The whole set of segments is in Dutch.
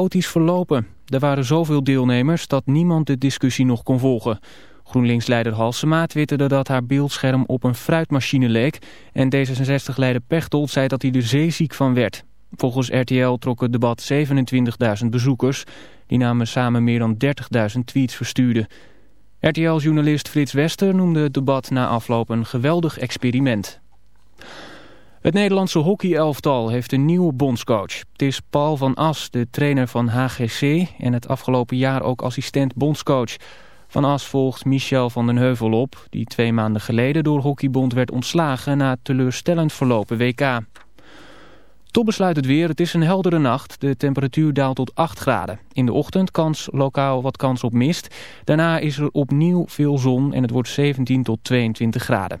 chaotisch verlopen. Er waren zoveel deelnemers dat niemand de discussie nog kon volgen. GroenLinks-leider Halsema twitterde dat haar beeldscherm op een fruitmachine leek... en D66-leider Pechtold zei dat hij er zeeziek van werd. Volgens RTL trok het debat 27.000 bezoekers. Die namen samen meer dan 30.000 tweets verstuurden. RTL-journalist Frits Wester noemde het debat na afloop een geweldig experiment. Het Nederlandse hockeyelftal heeft een nieuwe bondscoach. Het is Paul van As, de trainer van HGC en het afgelopen jaar ook assistent bondscoach. Van As volgt Michel van den Heuvel op, die twee maanden geleden door Hockeybond werd ontslagen na teleurstellend verlopen WK. Tot besluit het weer. Het is een heldere nacht. De temperatuur daalt tot 8 graden. In de ochtend kans lokaal wat kans op mist. Daarna is er opnieuw veel zon en het wordt 17 tot 22 graden.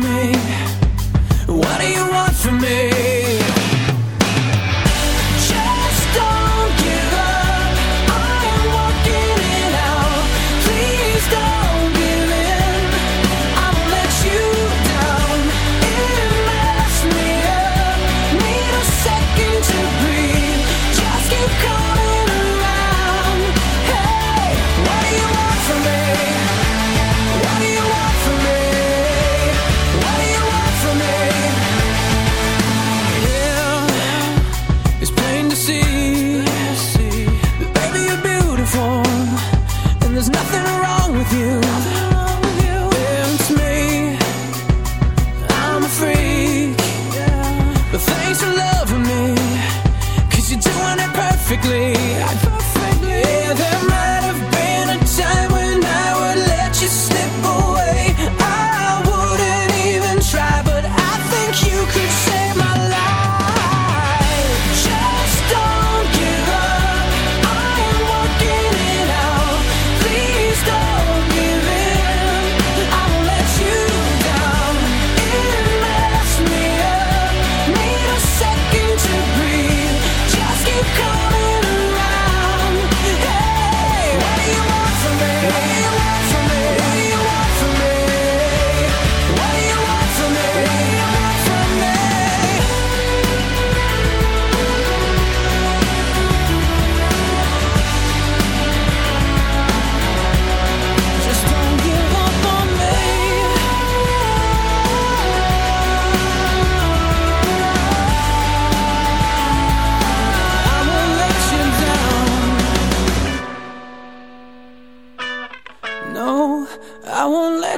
me? What do you want from me?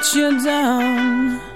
let you down.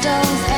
crystals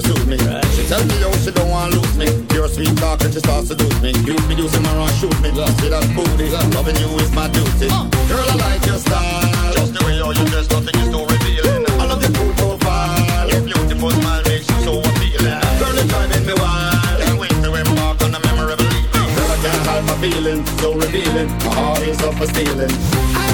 pursue me. She tell me how she don't want lose me. Your sweet talk and she starts to lose me. You be using my wrong shoot me. Love. See that booty, loving you is my duty. Girl, I like your style. Just the way all you dress, nothing is too revealing. I love your cool profile. Your beautiful smile makes you so appealing. Girl, it's driving me wild. Can't wait to embark on a memorable evening. Girl, I can't hide my feeling, so revealing. My heart is up for stealing. I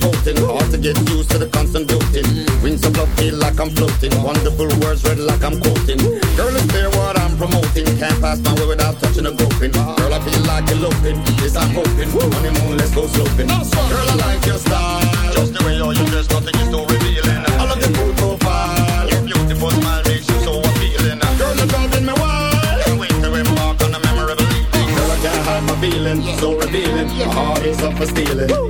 revolting. Hard to get used to the constant doting. Wings of love feel like I'm floating. Wonderful words read like I'm quoting. Girl, it's clear what I'm promoting. Can't pass my way without touching a groping. Girl, I feel like eloping. Yes, I'm hoping. Honeymoon, let's go sloping. Girl, I like your style. Just the way you're dressed, nothing is too revealing. I love your cool profile. Your beautiful smile makes you so appealing. Girl, you're driving me wild. Can't wait to embark on a memorable evening. Girl, I can't hide my feeling. So revealing. My heart is up for stealing.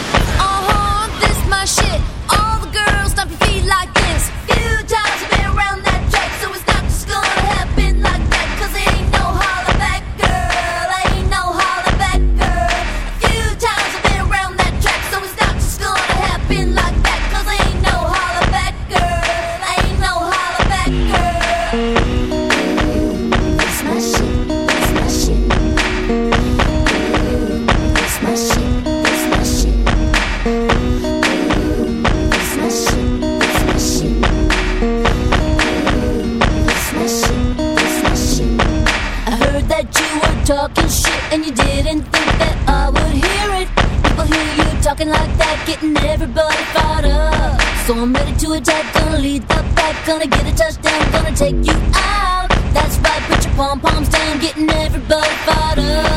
jack, gonna lead the back, gonna get a touchdown, gonna take you out. That's right, put your pom poms down, getting everybody fired up.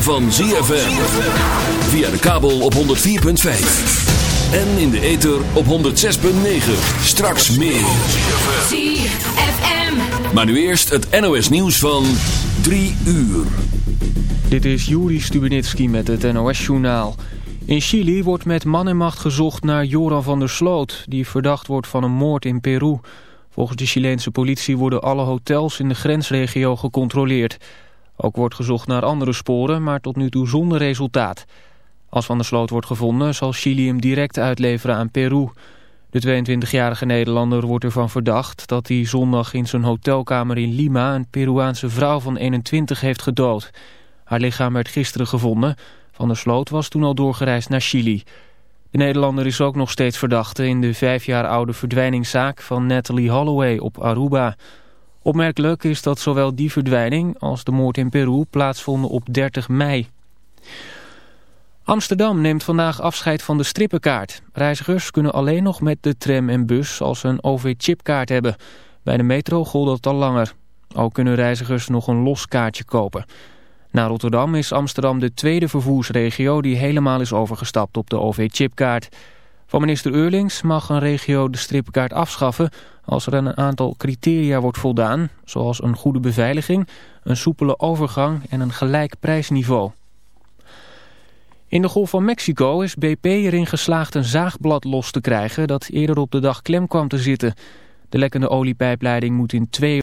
Van ZFM. Via de kabel op 104.5. En in de ether op 106.9. Straks meer. ZFM. Maar nu eerst het NOS nieuws van 3 uur. Dit is Juri Stubenitski met het NOS-journaal. In Chili wordt met man en macht gezocht naar Joran van der Sloot... die verdacht wordt van een moord in Peru. Volgens de Chileense politie worden alle hotels in de grensregio gecontroleerd... Ook wordt gezocht naar andere sporen, maar tot nu toe zonder resultaat. Als Van der Sloot wordt gevonden, zal Chili hem direct uitleveren aan Peru. De 22-jarige Nederlander wordt ervan verdacht dat hij zondag in zijn hotelkamer in Lima... een Peruaanse vrouw van 21 heeft gedood. Haar lichaam werd gisteren gevonden. Van der Sloot was toen al doorgereisd naar Chili. De Nederlander is ook nog steeds verdachte in de vijf jaar oude verdwijningszaak van Natalie Holloway op Aruba... Opmerkelijk is dat zowel die verdwijning als de moord in Peru plaatsvonden op 30 mei. Amsterdam neemt vandaag afscheid van de strippenkaart. Reizigers kunnen alleen nog met de tram en bus als een OV-chipkaart hebben. Bij de metro gold dat al langer. Ook kunnen reizigers nog een los kaartje kopen. Na Rotterdam is Amsterdam de tweede vervoersregio die helemaal is overgestapt op de OV-chipkaart. Van minister Eurlings mag een regio de strippenkaart afschaffen als er aan een aantal criteria wordt voldaan, zoals een goede beveiliging, een soepele overgang en een gelijk prijsniveau. In de Golf van Mexico is BP erin geslaagd een zaagblad los te krijgen dat eerder op de dag klem kwam te zitten. De lekkende oliepijpleiding moet in twee